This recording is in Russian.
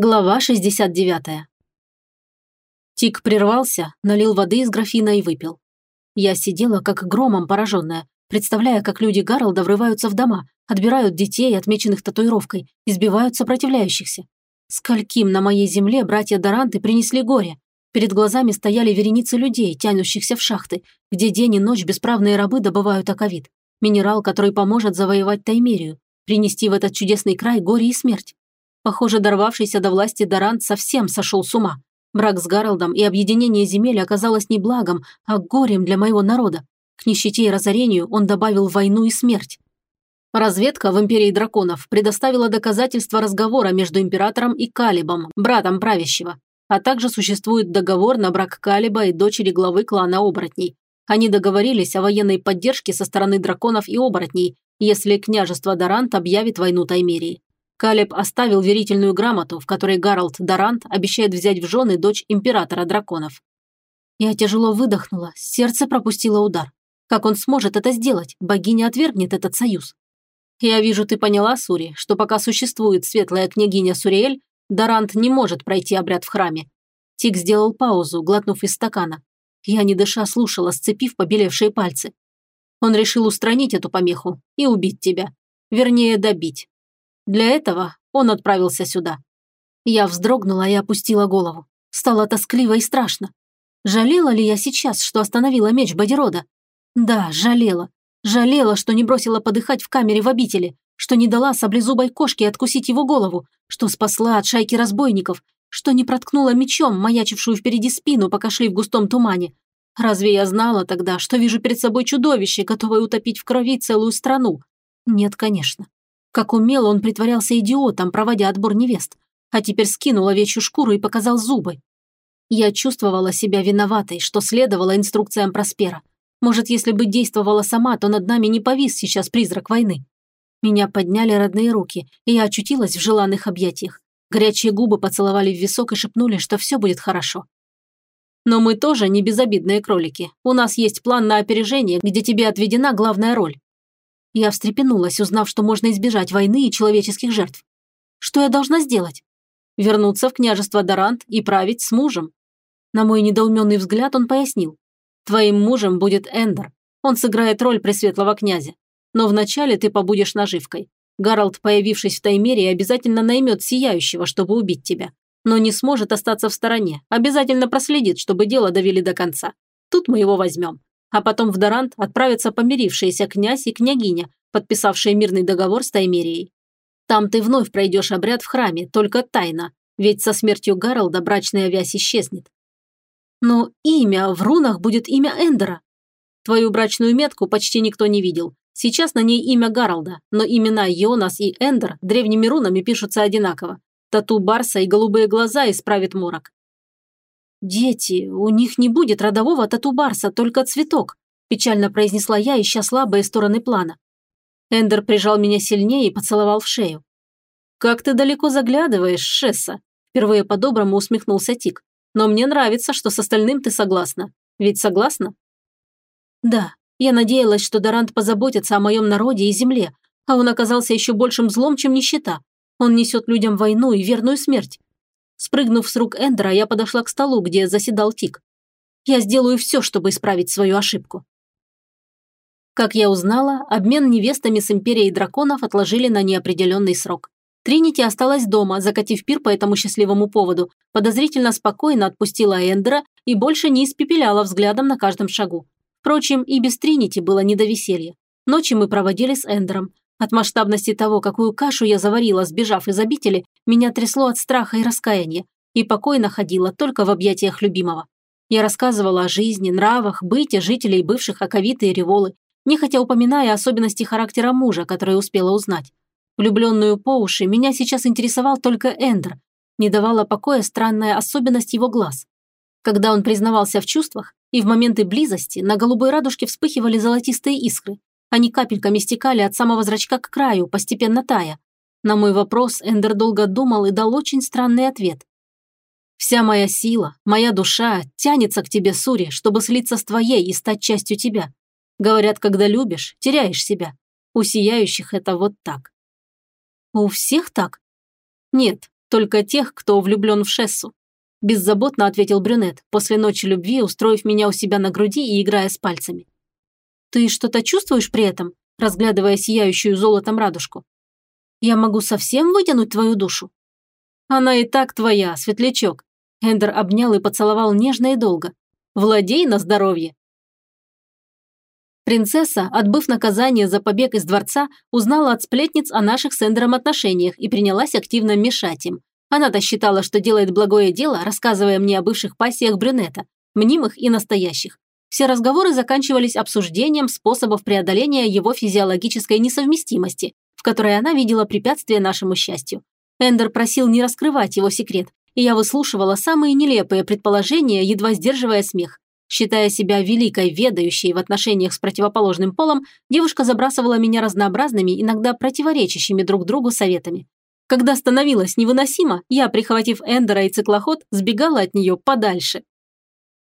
Глава 69. Тик прервался, налил воды из графина и выпил. Я сидела как громом пораженная, представляя, как люди Гаролда врываются в дома, отбирают детей, отмеченных татуировкой, избивают сопротивляющихся. Скольким на моей земле братья Доранты принесли горе. Перед глазами стояли вереницы людей, тянущихся в шахты, где день и ночь бесправные рабы добывают аковит. Минерал, который поможет завоевать Таймерию, принести в этот чудесный край горе и смерть. Похоже, дорвавшийся до власти Дорант совсем сошел с ума. Брак с Гарольдом и объединение земель оказалось не благом, а горем для моего народа. К нищете и разорению он добавил войну и смерть. Разведка в Империи Драконов предоставила доказательства разговора между Императором и Калибом, братом правящего. А также существует договор на брак Калиба и дочери главы клана оборотней. Они договорились о военной поддержке со стороны драконов и оборотней, если княжество Дорант объявит войну Таймерии. Калеб оставил верительную грамоту, в которой Гарольд Дарант обещает взять в жены дочь императора драконов. Я тяжело выдохнула, сердце пропустило удар. Как он сможет это сделать? Богиня отвергнет этот союз. Я вижу, ты поняла, Сури, что пока существует светлая княгиня Суриэль, Дарант не может пройти обряд в храме. Тик сделал паузу, глотнув из стакана. Я, не дыша, слушала, сцепив побелевшие пальцы. Он решил устранить эту помеху и убить тебя. Вернее, добить. Для этого он отправился сюда. Я вздрогнула и опустила голову. Стало тоскливо и страшно. Жалела ли я сейчас, что остановила меч Бодирода? Да, жалела. Жалела, что не бросила подыхать в камере в обители, что не дала саблезубой кошке откусить его голову, что спасла от шайки разбойников, что не проткнула мечом, маячившую впереди спину, пока шли в густом тумане. Разве я знала тогда, что вижу перед собой чудовище, готовое утопить в крови целую страну? Нет, конечно. Как умело он притворялся идиотом, проводя отбор невест. А теперь скинул овечью шкуру и показал зубы. Я чувствовала себя виноватой, что следовала инструкциям Проспера. Может, если бы действовала сама, то над нами не повис сейчас призрак войны. Меня подняли родные руки, и я очутилась в желанных объятиях. Горячие губы поцеловали в висок и шепнули, что все будет хорошо. Но мы тоже не безобидные кролики. У нас есть план на опережение, где тебе отведена главная роль. Я встрепенулась, узнав, что можно избежать войны и человеческих жертв. Что я должна сделать? Вернуться в княжество Дорант и править с мужем. На мой недоуменный взгляд он пояснил. Твоим мужем будет Эндер. Он сыграет роль пресветлого князя. Но вначале ты побудешь наживкой. Гарольд, появившись в Таймере, обязательно наймет Сияющего, чтобы убить тебя. Но не сможет остаться в стороне. Обязательно проследит, чтобы дело довели до конца. Тут мы его возьмем а потом в Дорант отправятся помирившиеся князь и княгиня, подписавшие мирный договор с Таймерией. Там ты вновь пройдешь обряд в храме, только тайно, ведь со смертью Гаролда брачная вязь исчезнет. Но имя в рунах будет имя Эндера. Твою брачную метку почти никто не видел. Сейчас на ней имя Гаролда, но имена Йонас и Эндер древними рунами пишутся одинаково. Тату Барса и голубые глаза исправит морок. «Дети, у них не будет родового тату-барса, только цветок», печально произнесла я, ища слабые стороны плана. Эндер прижал меня сильнее и поцеловал в шею. «Как ты далеко заглядываешь, Шесса?» Впервые по-доброму усмехнулся Тик. «Но мне нравится, что с остальным ты согласна. Ведь согласна?» «Да, я надеялась, что Дорант позаботится о моем народе и земле, а он оказался еще большим злом, чем нищета. Он несет людям войну и верную смерть. Спрыгнув с рук Эндера, я подошла к столу, где заседал Тик. Я сделаю все, чтобы исправить свою ошибку. Как я узнала, обмен невестами с Империей Драконов отложили на неопределенный срок. Тринити осталась дома, закатив пир по этому счастливому поводу, подозрительно спокойно отпустила Эндера и больше не испепеляла взглядом на каждом шагу. Впрочем, и без Тринити было не до веселья. Ночи мы проводили с Эндером. От масштабности того, какую кашу я заварила, сбежав из обители, меня трясло от страха и раскаяния, и покойно ходила только в объятиях любимого. Я рассказывала о жизни, нравах, быте жителей бывших Аковиты и Револы, нехотя упоминая особенности характера мужа, которые успела узнать. Влюбленную по уши, меня сейчас интересовал только Эндер. Не давала покоя странная особенность его глаз. Когда он признавался в чувствах, и в моменты близости на голубой радужке вспыхивали золотистые искры, они капельками стекали от самого зрачка к краю, постепенно тая. На мой вопрос Эндер долго думал и дал очень странный ответ. «Вся моя сила, моя душа тянется к тебе, Сури, чтобы слиться с твоей и стать частью тебя. Говорят, когда любишь, теряешь себя. У сияющих это вот так». «У всех так?» «Нет, Только тех, кто влюблен в Шессу. Беззаботно ответил брюнет, после ночи любви устроив меня у себя на груди и играя с пальцами. Ты что-то чувствуешь при этом, разглядывая сияющую золотом радужку? Я могу совсем вытянуть твою душу? Она и так твоя, светлячок. Эндер обнял и поцеловал нежно и долго. Владей на здоровье. Принцесса, отбыв наказание за побег из дворца, узнала от сплетниц о наших с Эндером отношениях и принялась активно мешать им. Она-то считала, что делает благое дело, рассказывая мне о бывших пассиях брюнета, мнимых и настоящих. Все разговоры заканчивались обсуждением способов преодоления его физиологической несовместимости, в которой она видела препятствие нашему счастью. Эндер просил не раскрывать его секрет, и я выслушивала самые нелепые предположения, едва сдерживая смех. Считая себя великой ведающей в отношениях с противоположным полом, девушка забрасывала меня разнообразными, иногда противоречащими друг другу советами. Когда становилось невыносимо, я, прихватив Эндера и циклоход, сбегала от нее подальше.